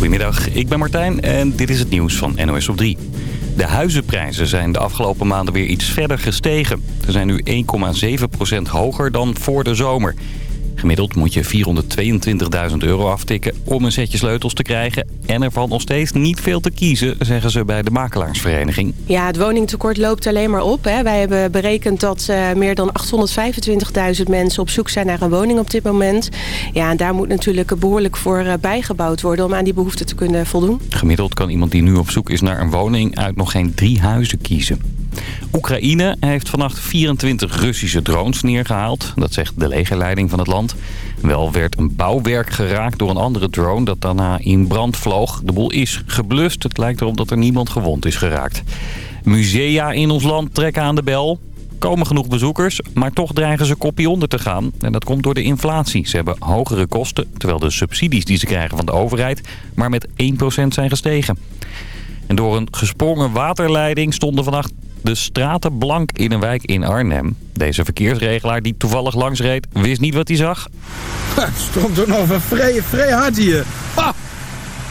Goedemiddag, ik ben Martijn en dit is het nieuws van NOS op 3. De huizenprijzen zijn de afgelopen maanden weer iets verder gestegen. Ze zijn nu 1,7% hoger dan voor de zomer. Gemiddeld moet je 422.000 euro aftikken om een setje sleutels te krijgen. En er valt nog steeds niet veel te kiezen, zeggen ze bij de makelaarsvereniging. Ja, het woningtekort loopt alleen maar op. Hè. Wij hebben berekend dat uh, meer dan 825.000 mensen op zoek zijn naar een woning op dit moment. Ja, en daar moet natuurlijk behoorlijk voor uh, bijgebouwd worden om aan die behoeften te kunnen voldoen. Gemiddeld kan iemand die nu op zoek is naar een woning uit nog geen drie huizen kiezen. Oekraïne heeft vannacht 24 Russische drones neergehaald. Dat zegt de legerleiding van het land. Wel werd een bouwwerk geraakt door een andere drone dat daarna in brand vloog. De boel is geblust. Het lijkt erop dat er niemand gewond is geraakt. Musea in ons land trekken aan de bel komen genoeg bezoekers, maar toch dreigen ze kopie onder te gaan. En dat komt door de inflatie. Ze hebben hogere kosten, terwijl de subsidies die ze krijgen van de overheid maar met 1% zijn gestegen. En door een gesprongen waterleiding stonden vannacht de straten blank in een wijk in Arnhem. Deze verkeersregelaar die toevallig langs reed, wist niet wat hij zag. stond er nog een vrij, vrij hard hier.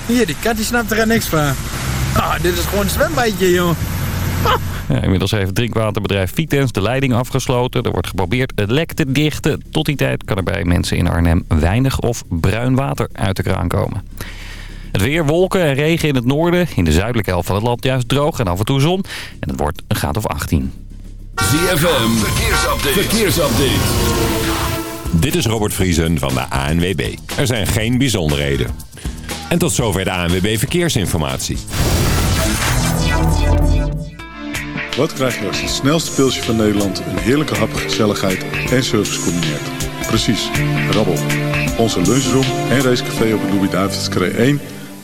Hier, die kat die snapt er niks van. Ah, dit is gewoon een zwembadje, joh. Ja, inmiddels heeft drinkwaterbedrijf Vitens de leiding afgesloten. Er wordt geprobeerd het lek te dichten. Tot die tijd kan er bij mensen in Arnhem weinig of bruin water uit de kraan komen. Het weer, wolken en regen in het noorden. In de zuidelijke helft van het land juist droog en af en toe zon. En het wordt een graad of 18. ZFM, verkeersupdate. verkeersupdate. Dit is Robert Vriesen van de ANWB. Er zijn geen bijzonderheden. En tot zover de ANWB Verkeersinformatie. Wat krijg je als het snelste pilsje van Nederland... een heerlijke hap, gezelligheid en service combineert? Precies, rabbel. Onze lunchroom en racecafé op de Louis-David's 1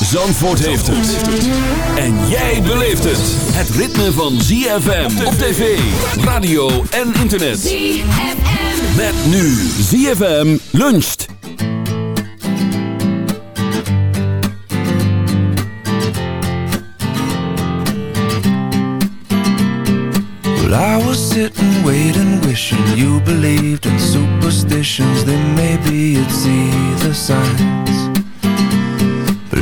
Zandvoort heeft het. En jij beleeft het. Het ritme van ZFM op tv, radio en internet. ZFM. Met nu ZFM luncht. Well, I was sitting, waiting, wishing you believed in superstitions. Then maybe you'd see the signs.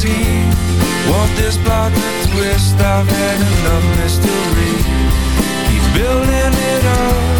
scene Want this plot to twist. I've had enough mystery. Keep building it up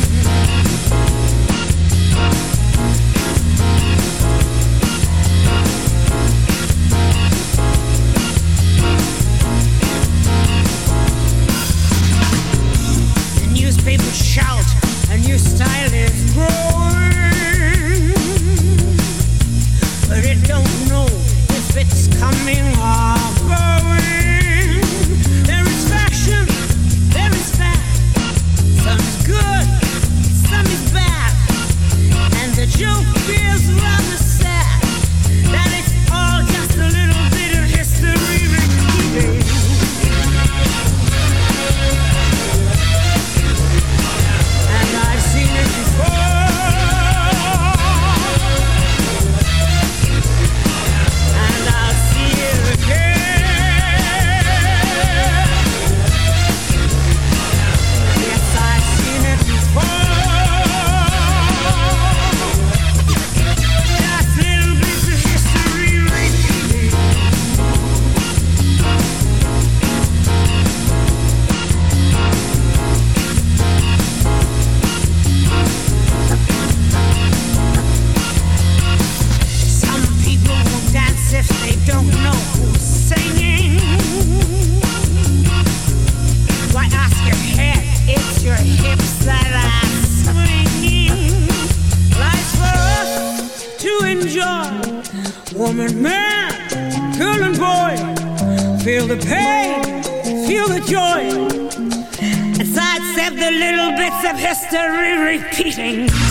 repeating.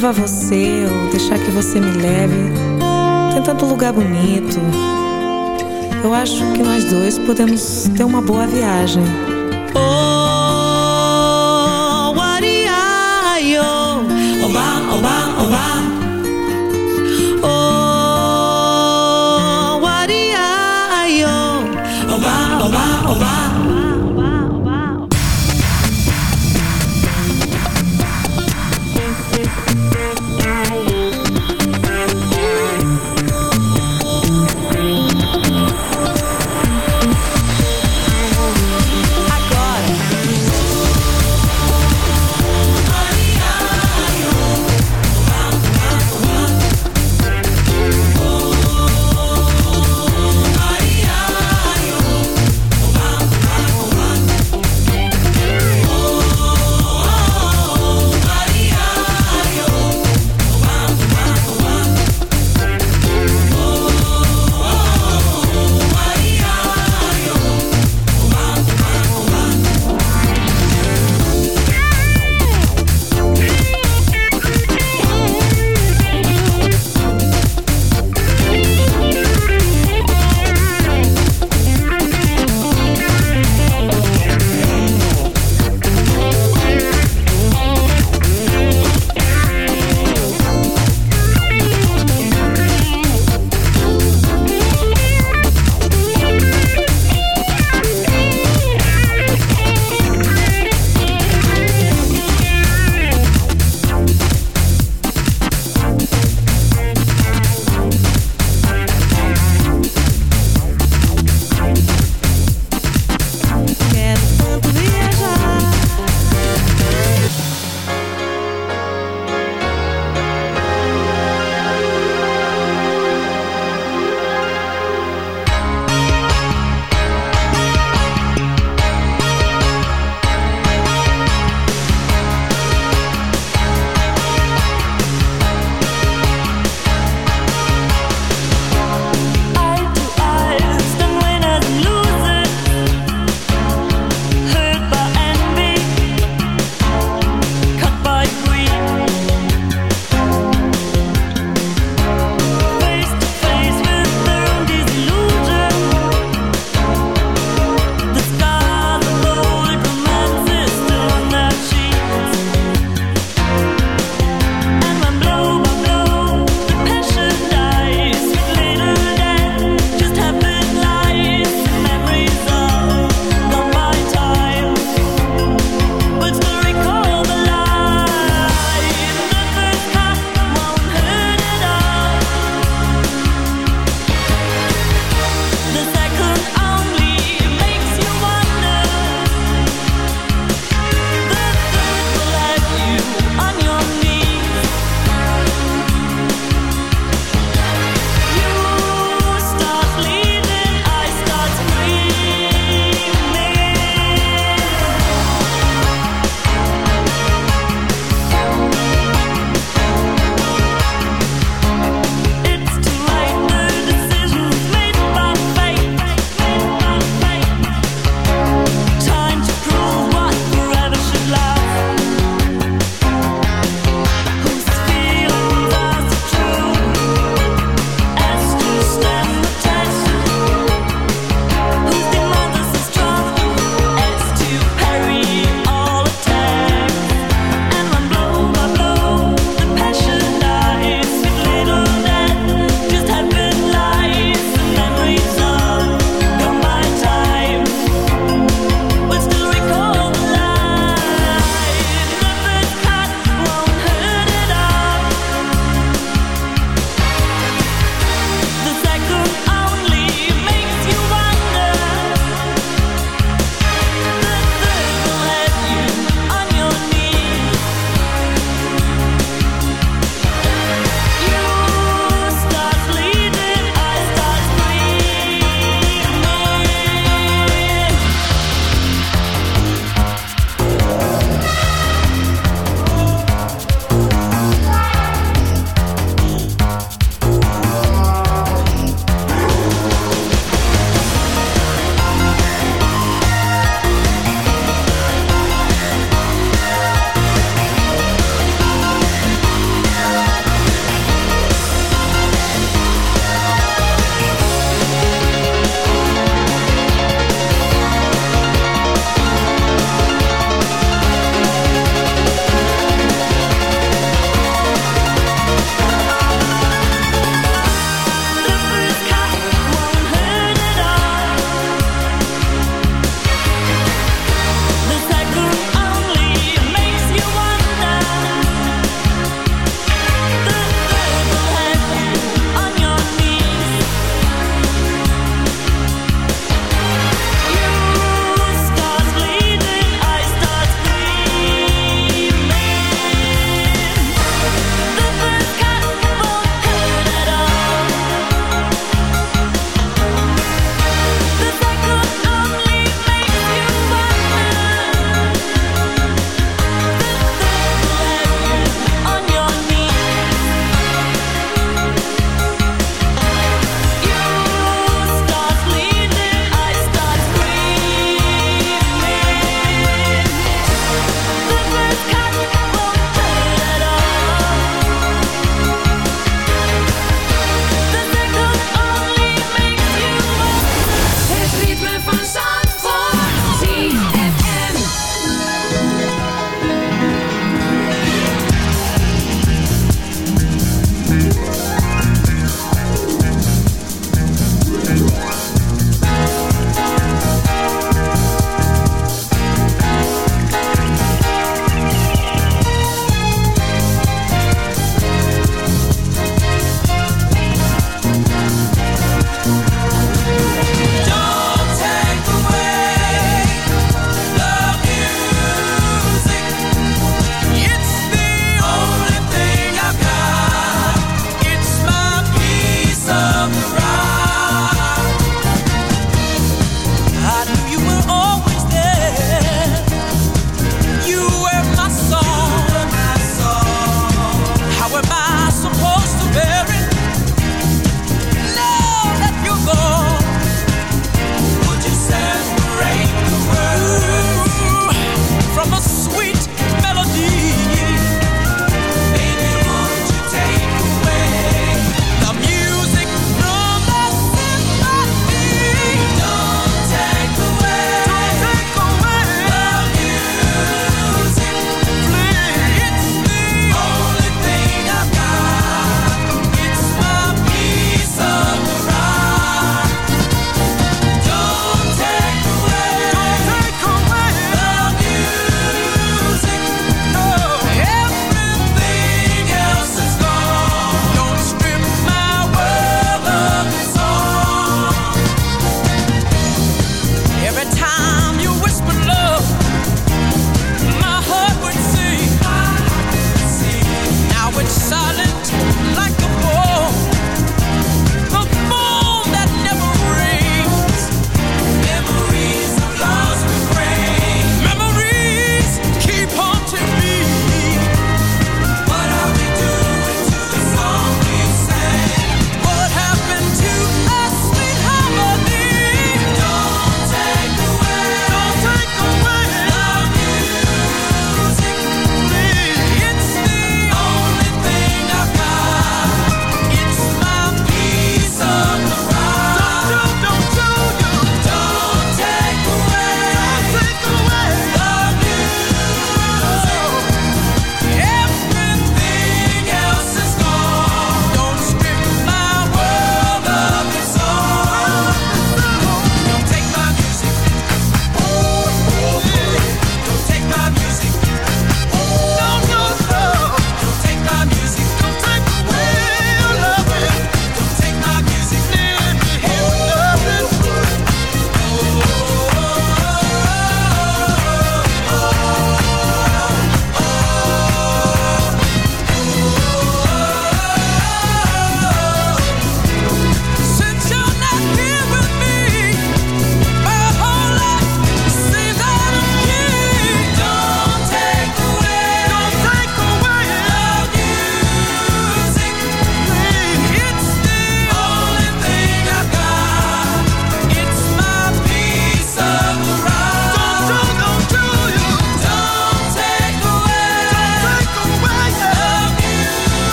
Levar você ou deixar que você me leve. Tem tanto lugar bonito. Eu acho que nós dois podemos ter uma boa viagem. Oh, Wariaio, oba, oba, oba.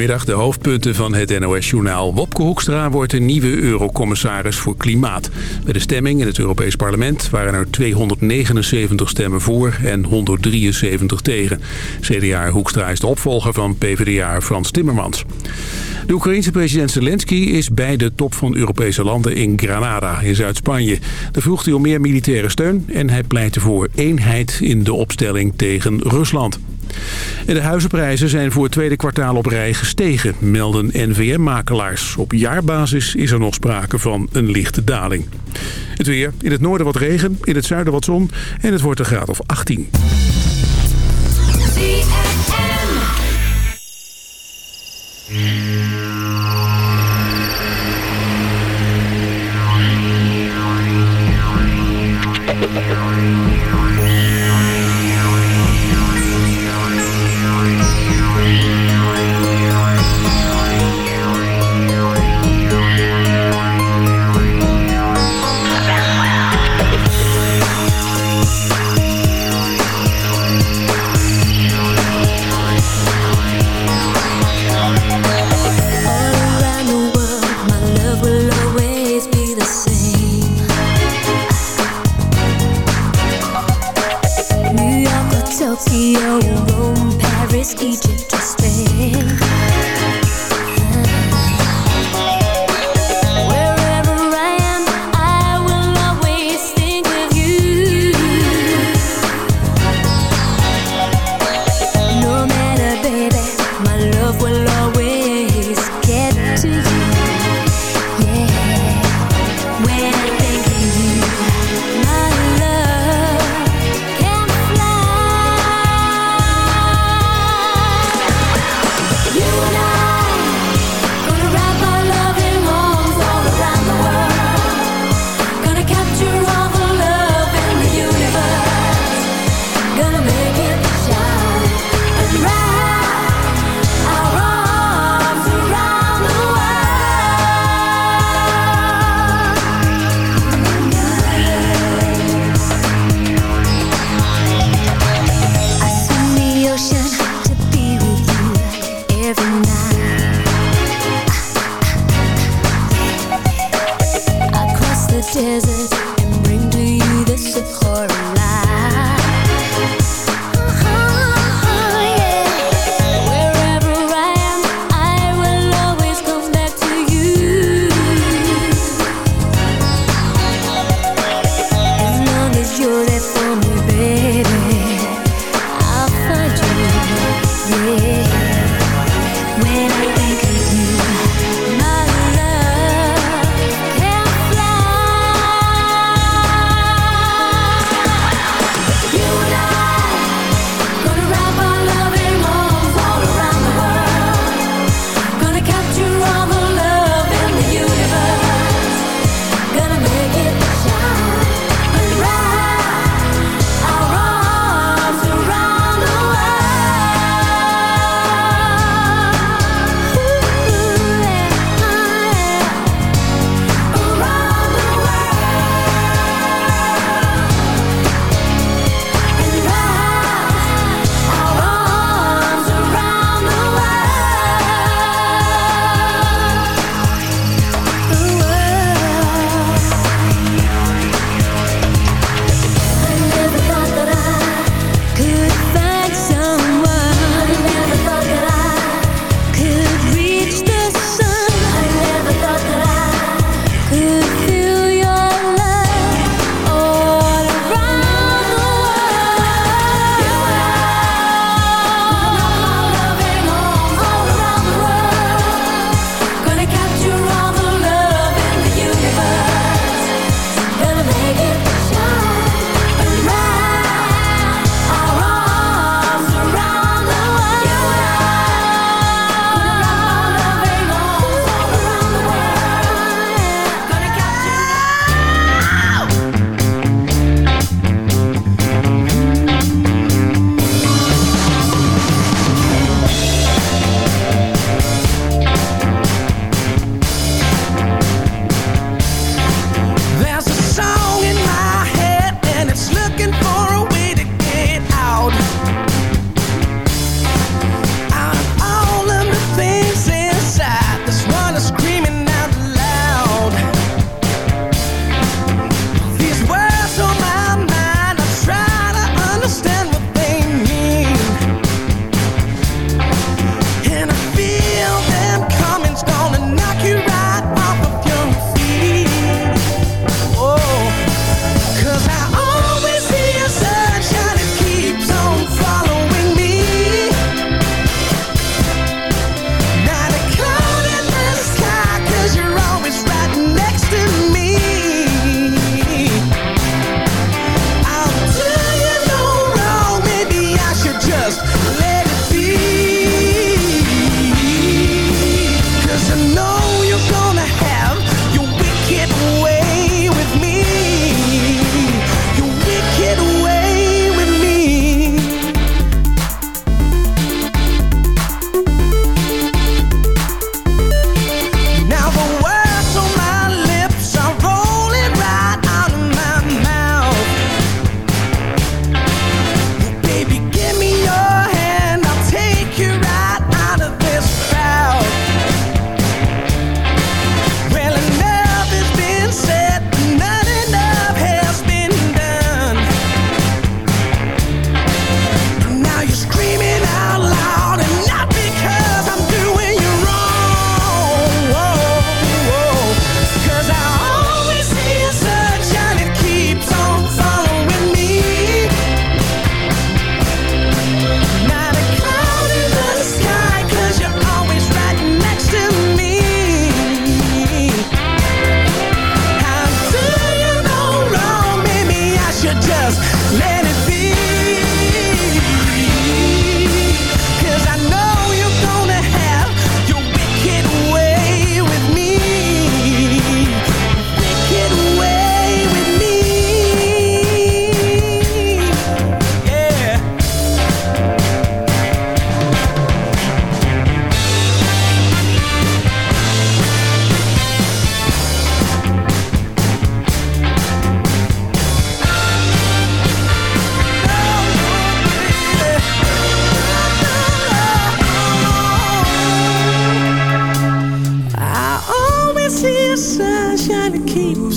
De hoofdpunten van het NOS-journaal. Wopke Hoekstra wordt een nieuwe eurocommissaris voor klimaat. Bij de stemming in het Europees Parlement waren er 279 stemmen voor en 173 tegen. CDA Hoekstra is de opvolger van PvdA Frans Timmermans. De Oekraïense president Zelensky is bij de top van Europese landen in Granada in Zuid-Spanje. Daar vroeg hij om meer militaire steun en hij pleitte voor eenheid in de opstelling tegen Rusland. De huizenprijzen zijn voor het tweede kwartaal op rij gestegen, melden NVM-makelaars. Op jaarbasis is er nog sprake van een lichte daling. Het weer. In het noorden wat regen, in het zuiden wat zon en het wordt een graad of 18. around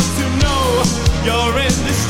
want to know you're in this.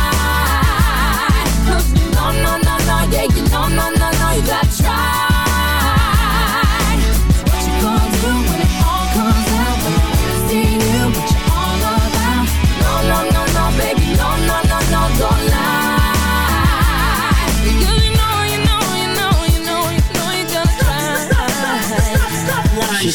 no, no, no, yeah, you know, no, no, no, you gotta try.